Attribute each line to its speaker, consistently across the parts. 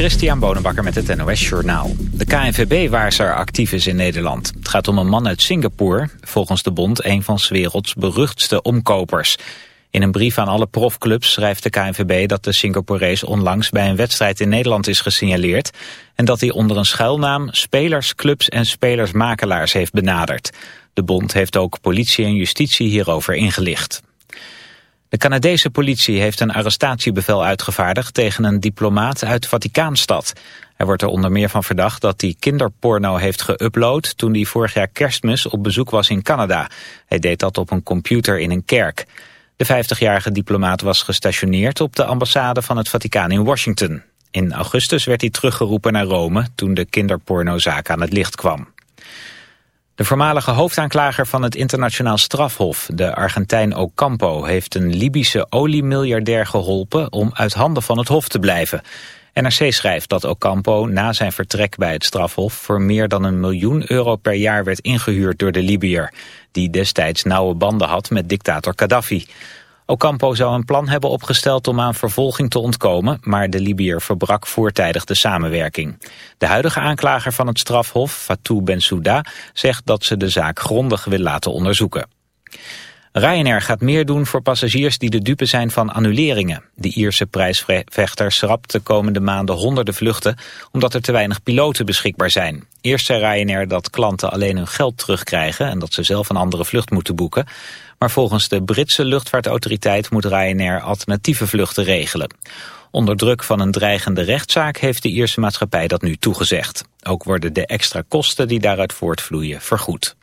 Speaker 1: Christian Bonenbakker met het NOS Journaal. De KNVB waar ze actief is in Nederland. Het gaat om een man uit Singapore, volgens de bond een van 's werelds beruchtste omkopers. In een brief aan alle profclubs schrijft de KNVB dat de Singaporees onlangs bij een wedstrijd in Nederland is gesignaleerd en dat hij onder een schuilnaam spelers, clubs en spelersmakelaars heeft benaderd. De bond heeft ook politie en justitie hierover ingelicht. De Canadese politie heeft een arrestatiebevel uitgevaardigd tegen een diplomaat uit Vaticaanstad. Hij wordt er onder meer van verdacht dat hij kinderporno heeft geüpload toen hij vorig jaar kerstmis op bezoek was in Canada. Hij deed dat op een computer in een kerk. De 50-jarige diplomaat was gestationeerd op de ambassade van het Vaticaan in Washington. In augustus werd hij teruggeroepen naar Rome toen de kinderpornozaak aan het licht kwam. De voormalige hoofdaanklager van het internationaal strafhof, de Argentijn Ocampo, heeft een Libische oliemiljardair geholpen om uit handen van het hof te blijven. NRC schrijft dat Ocampo na zijn vertrek bij het strafhof voor meer dan een miljoen euro per jaar werd ingehuurd door de Libiër, die destijds nauwe banden had met dictator Gaddafi. Ocampo zou een plan hebben opgesteld om aan vervolging te ontkomen, maar de Libiër verbrak voortijdig de samenwerking. De huidige aanklager van het strafhof, Fatou Bensouda, zegt dat ze de zaak grondig wil laten onderzoeken. Ryanair gaat meer doen voor passagiers die de dupe zijn van annuleringen. De Ierse prijsvechter schrapt de komende maanden honderden vluchten... omdat er te weinig piloten beschikbaar zijn. Eerst zei Ryanair dat klanten alleen hun geld terugkrijgen... en dat ze zelf een andere vlucht moeten boeken. Maar volgens de Britse luchtvaartautoriteit moet Ryanair alternatieve vluchten regelen. Onder druk van een dreigende rechtszaak heeft de Ierse maatschappij dat nu toegezegd. Ook worden de extra kosten die daaruit voortvloeien vergoed.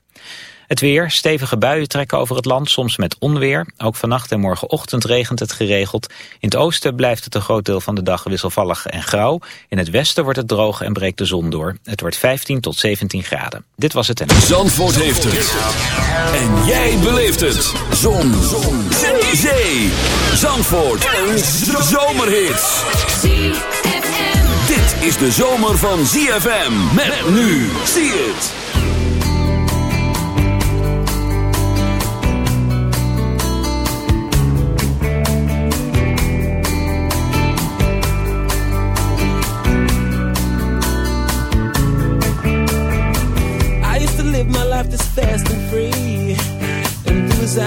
Speaker 1: Het weer, stevige buien trekken over het land, soms met onweer. Ook vannacht en morgenochtend regent het geregeld. In het oosten blijft het een groot deel van de dag wisselvallig en grauw. In het westen wordt het droog en breekt de zon door. Het wordt 15 tot 17 graden. Dit was het en...
Speaker 2: Zandvoort heeft het. En jij beleeft het. Zon. zon. Zee. Zandvoort. Een zomerhit. Dit is de zomer van ZFM. Met nu. Zie het.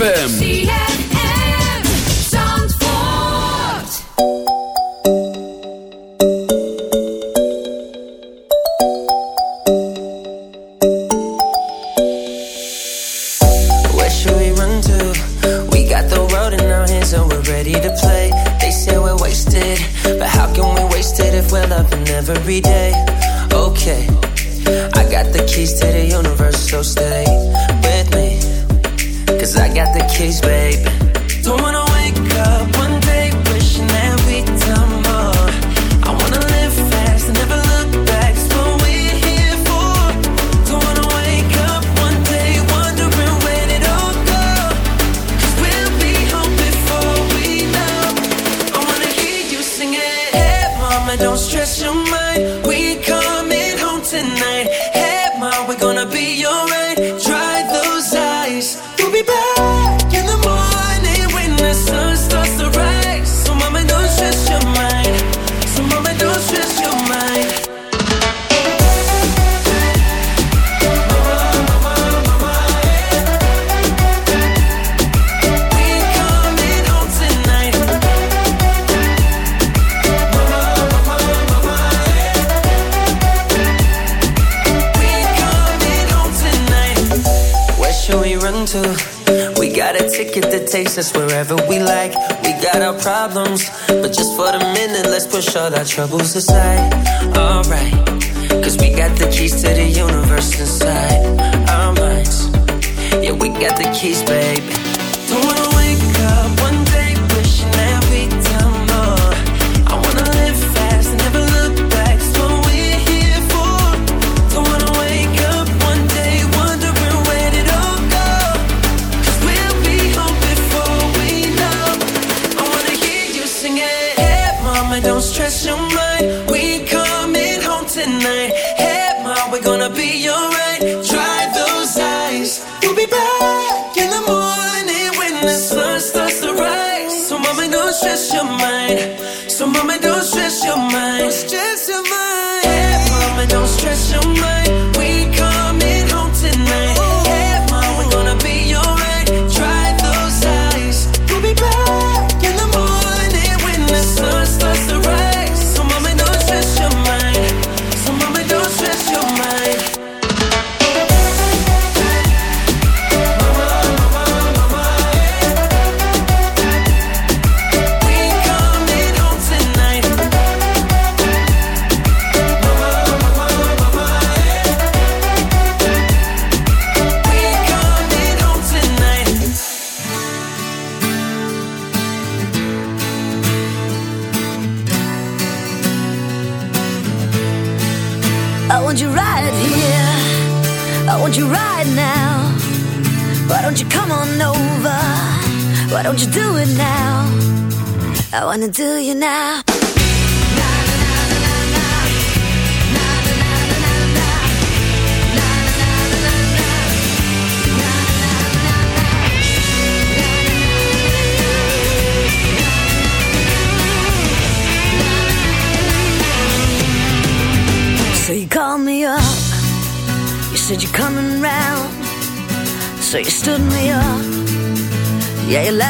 Speaker 2: ZFM.